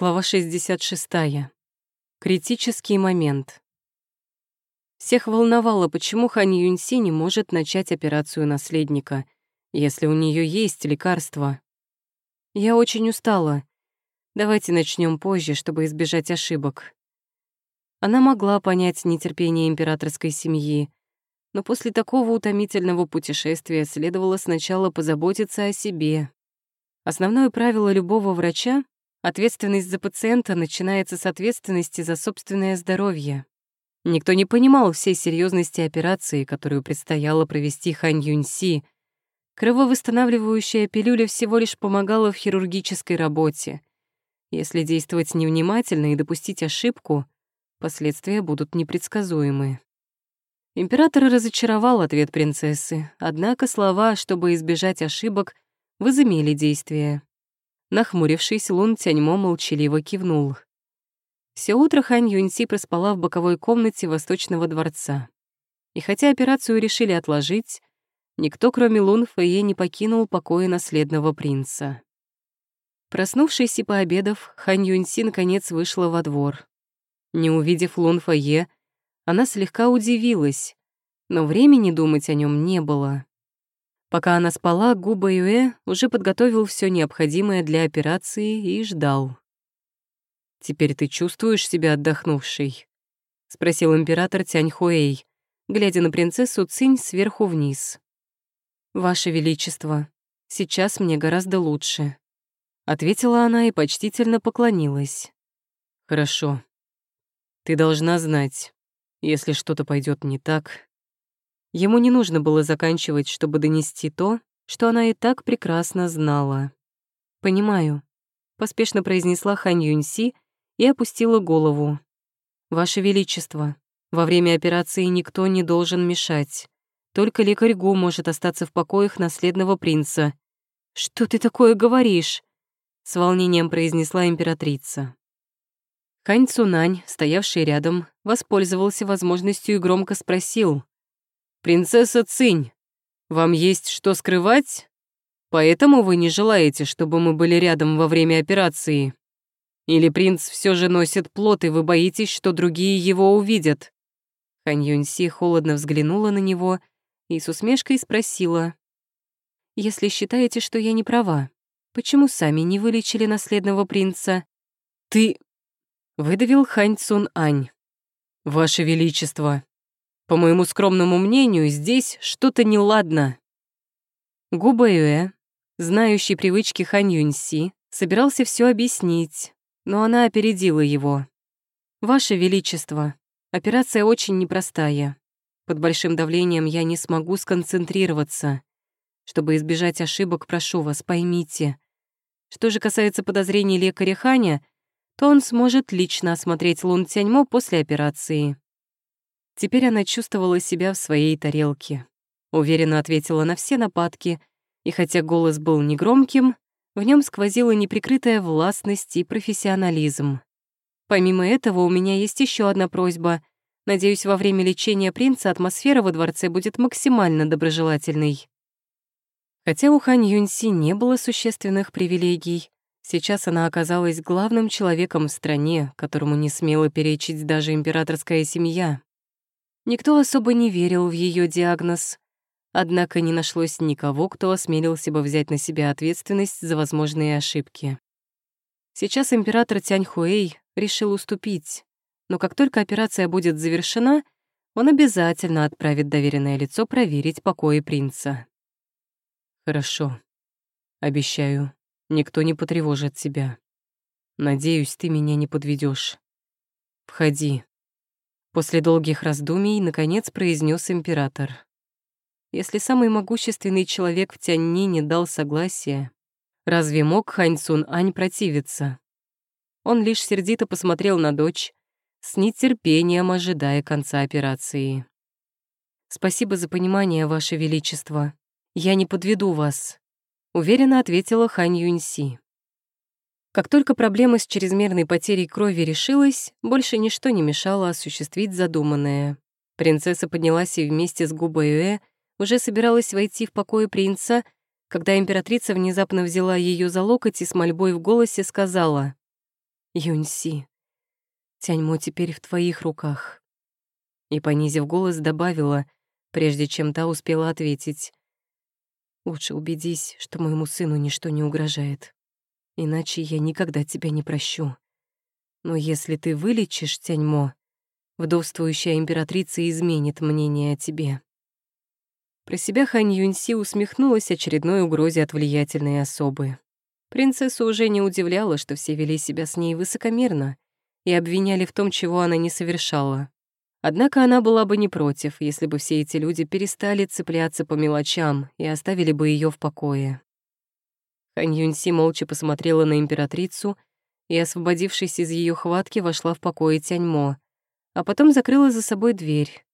Глава 66. Критический момент. Всех волновало, почему Хан Юньси не может начать операцию наследника, если у нее есть лекарство. Я очень устала. Давайте начнем позже, чтобы избежать ошибок. Она могла понять нетерпение императорской семьи, но после такого утомительного путешествия следовало сначала позаботиться о себе. Основное правило любого врача Ответственность за пациента начинается с ответственности за собственное здоровье. Никто не понимал всей серьезности операции, которую предстояло провести Хань Юньси. Крововосстанавливающая пилюля всего лишь помогала в хирургической работе. Если действовать невнимательно и допустить ошибку, последствия будут непредсказуемы. Император разочаровал ответ принцессы, однако слова, чтобы избежать ошибок, возымели действие. Нахмурившись, Лун Тяньмо молчаливо кивнул. Все утро Хань Юньси проспала в боковой комнате Восточного дворца. И хотя операцию решили отложить, никто, кроме Лун Фэйе, не покинул покоя наследного принца. Проснувшись и пообедав, Хань Юньси наконец вышла во двор. Не увидев Лун Фэйе, она слегка удивилась, но времени думать о нем не было. Пока она спала, Губа Юэ уже подготовил все необходимое для операции и ждал. «Теперь ты чувствуешь себя отдохнувшей?» — спросил император Тяньхуэй, глядя на принцессу Цинь сверху вниз. «Ваше Величество, сейчас мне гораздо лучше», — ответила она и почтительно поклонилась. «Хорошо. Ты должна знать, если что-то пойдет не так, Ему не нужно было заканчивать, чтобы донести то, что она и так прекрасно знала. «Понимаю», — поспешно произнесла Хань Юньси и опустила голову. «Ваше Величество, во время операции никто не должен мешать. Только лекарь Гу может остаться в покоях наследного принца». «Что ты такое говоришь?» — с волнением произнесла императрица. Хань Цунань, стоявший рядом, воспользовался возможностью и громко спросил, «Принцесса Цинь, вам есть что скрывать? Поэтому вы не желаете, чтобы мы были рядом во время операции? Или принц все же носит плод, и вы боитесь, что другие его увидят?» Хань Юньси холодно взглянула на него и с усмешкой спросила. «Если считаете, что я не права, почему сами не вылечили наследного принца?» «Ты...» — выдавил Хань Цун Ань. «Ваше Величество, по моему скромному мнению, здесь что-то неладно. Губа Юэ, знающий привычки Хань Юньси, собирался все объяснить, но она опередила его. «Ваше Величество, операция очень непростая. Под большим давлением я не смогу сконцентрироваться. Чтобы избежать ошибок, прошу вас, поймите. Что же касается подозрений лекаря Ханя, то он сможет лично осмотреть Лун Тяньмо после операции. Теперь она чувствовала себя в своей тарелке. Уверенно ответила на все нападки, и хотя голос был негромким, в нем сквозила неприкрытая властность и профессионализм. Помимо этого, у меня есть еще одна просьба. Надеюсь, во время лечения принца атмосфера во дворце будет максимально доброжелательной. Хотя у Хань Юньси не было существенных привилегий, сейчас она оказалась главным человеком в стране, которому не смела перечить даже императорская семья. Никто особо не верил в ее диагноз. Однако не нашлось никого, кто осмелился бы взять на себя ответственность за возможные ошибки. Сейчас император Тяньхуэй решил уступить, но как только операция будет завершена, он обязательно отправит доверенное лицо проверить покои принца. «Хорошо. Обещаю, никто не потревожит тебя. Надеюсь, ты меня не подведешь. Входи». После долгих раздумий, наконец, произнес император. Если самый могущественный человек в Тяньнине дал согласие, разве мог Хань Цун Ань противиться? Он лишь сердито посмотрел на дочь, с нетерпением ожидая конца операции. «Спасибо за понимание, Ваше Величество. Я не подведу вас», — уверенно ответила Хань Юньси. Как только проблема с чрезмерной потерей крови решилась, больше ничто не мешало осуществить задуманное. Принцесса поднялась и вместе с Губаюэ уже собиралась войти в покое принца, когда императрица внезапно взяла ее за локоть и с мольбой в голосе сказала Юньси, Тяньмо теперь в твоих руках. И, понизив голос, добавила, прежде чем та успела ответить. Лучше убедись, что моему сыну ничто не угрожает. Иначе я никогда тебя не прощу. Но если ты вылечишь Тяньмо, вдовствующая императрица изменит мнение о тебе. Про себя Хань Юньси усмехнулась очередной угрозе от влиятельной особы. Принцессу уже не удивляло, что все вели себя с ней высокомерно и обвиняли в том, чего она не совершала. Однако она была бы не против, если бы все эти люди перестали цепляться по мелочам и оставили бы ее в покое. Хань Юньси молча посмотрела на императрицу и, освободившись из ее хватки, вошла в покое Тяньмо, а потом закрыла за собой дверь.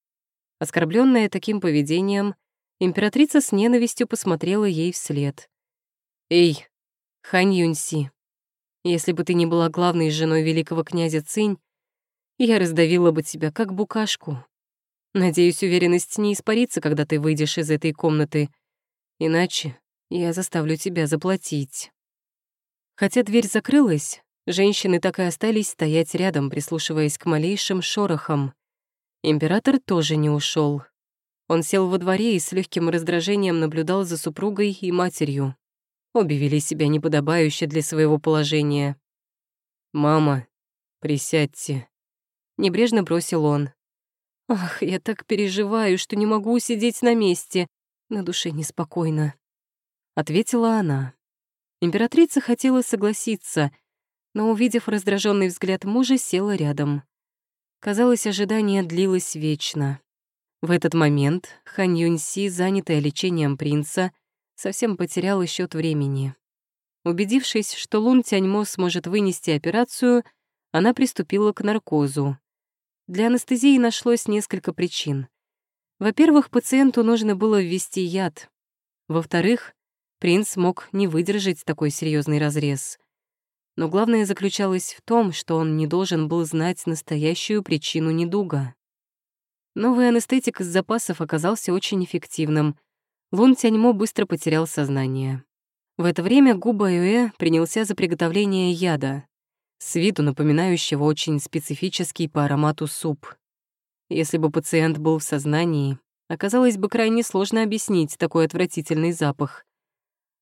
Оскорбленная таким поведением, Императрица с ненавистью посмотрела ей вслед. «Эй, Хань Юньси, если бы ты не была главной женой великого князя Цинь, я раздавила бы тебя как букашку. Надеюсь, уверенность не испарится, когда ты выйдешь из этой комнаты, иначе я заставлю тебя заплатить». Хотя дверь закрылась, женщины так и остались стоять рядом, прислушиваясь к малейшим шорохам. Император тоже не ушел. Он сел во дворе и с легким раздражением наблюдал за супругой и матерью. Обе вели себя неподобающе для своего положения. «Мама, присядьте», — небрежно бросил он. «Ах, я так переживаю, что не могу сидеть на месте. На душе неспокойно», — ответила она. Императрица хотела согласиться, но, увидев раздраженный взгляд мужа, села рядом. Казалось, ожидание длилось вечно. В этот момент Хан Юньси, занятая лечением принца, совсем потеряла счет времени. Убедившись, что Лун Тяньмо сможет вынести операцию, она приступила к наркозу. Для анестезии нашлось несколько причин. Во-первых, пациенту нужно было ввести яд. Во-вторых, принц мог не выдержать такой серьезный разрез. Но главное заключалось в том, что он не должен был знать настоящую причину недуга. Новый анестетик из запасов оказался очень эффективным. Лун Тяньмо быстро потерял сознание. В это время Губа Юэ принялся за приготовление яда, с виду напоминающего очень специфический по аромату суп. Если бы пациент был в сознании, оказалось бы крайне сложно объяснить такой отвратительный запах.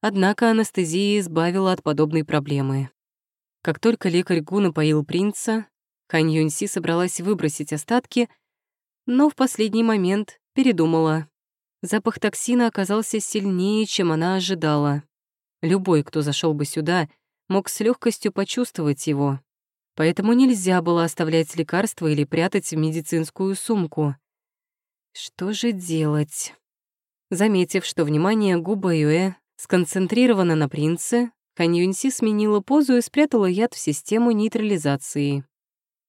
Однако анестезия избавила от подобной проблемы. Как только лекарь Гу напоил принца, Хань Юньси собралась выбросить остатки — но в последний момент передумала. Запах токсина оказался сильнее, чем она ожидала. Любой, кто зашел бы сюда, мог с легкостью почувствовать его. Поэтому нельзя было оставлять лекарства или прятать в медицинскую сумку. Что же делать? Заметив, что внимание Губа Юэ сконцентрировано на принце, Хань Юньси сменила позу и спрятала яд в систему нейтрализации.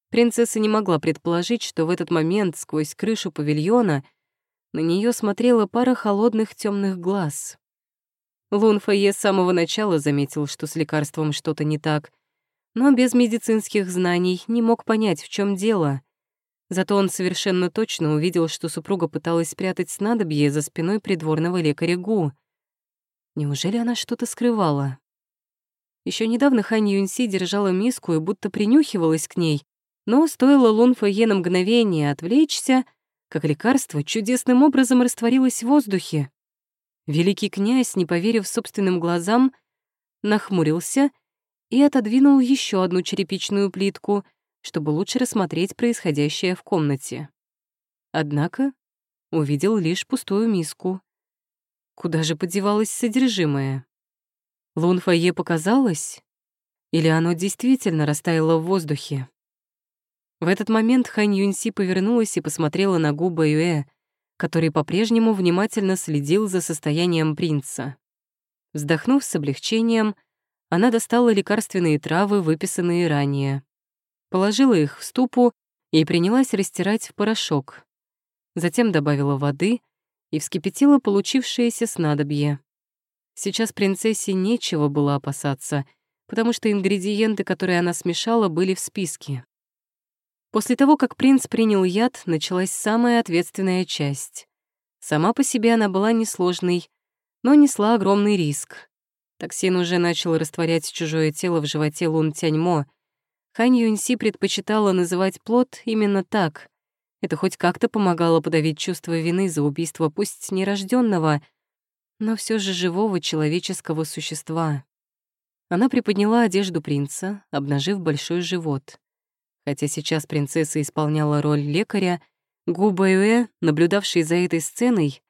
Принцесса не могла предположить, что в этот момент сквозь крышу павильона на нее смотрела пара холодных темных глаз. Лун Фае с самого начала заметил, что с лекарством что-то не так, но без медицинских знаний не мог понять, в чем дело. Зато он совершенно точно увидел, что супруга пыталась спрятать снадобье за спиной придворного лекаря Гу. Неужели она что-то скрывала? Еще недавно Хань Юньси держала миску и будто принюхивалась к ней, но стоило Лун Фэйе на мгновение отвлечься, как лекарство чудесным образом растворилось в воздухе. Великий князь, не поверив собственным глазам, нахмурился и отодвинул еще одну черепичную плитку, чтобы лучше рассмотреть происходящее в комнате. Однако увидел лишь пустую миску. Куда же подевалось содержимое? Лун Фае показалось? Или оно действительно растаяло в воздухе? В этот момент Хань Юньси повернулась и посмотрела на губы Юэ, который по-прежнему внимательно следил за состоянием принца. Вздохнув с облегчением, она достала лекарственные травы, выписанные ранее. Положила их в ступу и принялась растирать в порошок. Затем добавила воды и вскипятила получившееся снадобье. Сейчас принцессе нечего было опасаться, потому что ингредиенты, которые она смешала, были в списке. После того, как принц принял яд, началась самая ответственная часть. Сама по себе она была несложной, но несла огромный риск. Токсин уже начал растворять чужое тело в животе Лун Тяньмо. Хань Юньси предпочитала называть плод именно так. Это хоть как-то помогало подавить чувство вины за убийство пусть нерожденного, но все же живого человеческого существа. Она приподняла одежду принца, обнажив большой живот. Хотя сейчас принцесса исполняла роль лекаря, Гу Бэюэ, наблюдавший за этой сценой,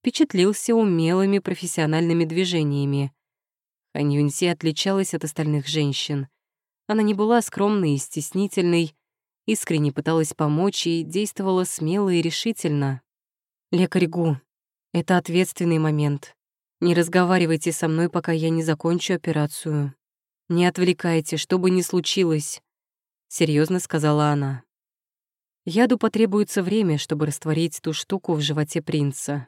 впечатлился умелыми профессиональными движениями. Хань Юньси отличалась от остальных женщин. Она не была скромной и стеснительной, искренне пыталась помочь и действовала смело и решительно. «Лекарь Гу, это ответственный момент. Не разговаривайте со мной, пока я не закончу операцию. Не отвлекайте, что бы ни случилось», — серьезно сказала она. Яду потребуется время, чтобы растворить ту штуку в животе принца.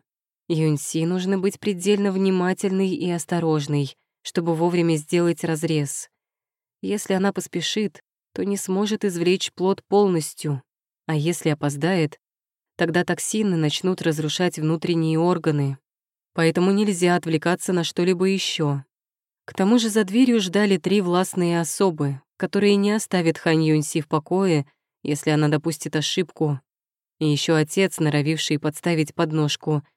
Юньси нужно быть предельно внимательной и осторожной, чтобы вовремя сделать разрез. Если она поспешит, то не сможет извлечь плод полностью, а если опоздает, тогда токсины начнут разрушать внутренние органы. Поэтому нельзя отвлекаться на что-либо еще. К тому же за дверью ждали три властные особы, которые не оставят Хань Юньси в покое, если она допустит ошибку. И еще отец, норовивший подставить подножку —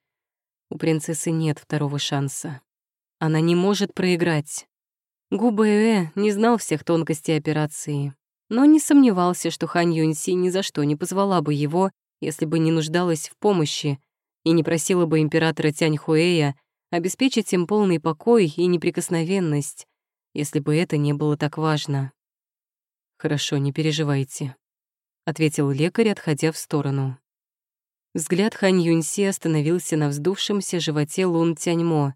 у принцессы нет второго шанса. Она не может проиграть. Губээ не знал всех тонкостей операции, но не сомневался, что Хань Юньси ни за что не позвала бы его, если бы не нуждалась в помощи и не просила бы императора Тянь Хуэя обеспечить им полный покой и неприкосновенность, если бы это не было так важно. «Хорошо, не переживайте», — ответил лекарь, отходя в сторону. Взгляд Хань Юньси остановился на вздувшемся животе Лун Тяньмо.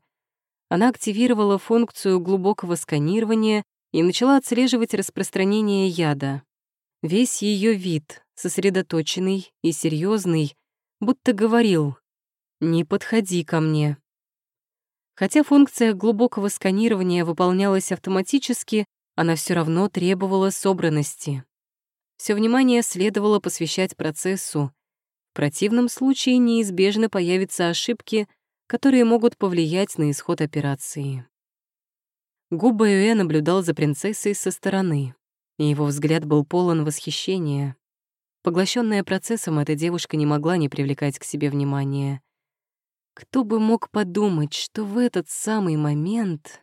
Она активировала функцию глубокого сканирования и начала отслеживать распространение яда. Весь ее вид, сосредоточенный и серьезный, будто говорил «Не подходи ко мне». Хотя функция глубокого сканирования выполнялась автоматически, она все равно требовала собранности. Все внимание следовало посвящать процессу, в противном случае неизбежно появятся ошибки, которые могут повлиять на исход операции. Губа Юэ наблюдал за принцессой со стороны, и его взгляд был полон восхищения. Поглощенная процессом, эта девушка не могла не привлекать к себе внимания. Кто бы мог подумать, что в этот самый момент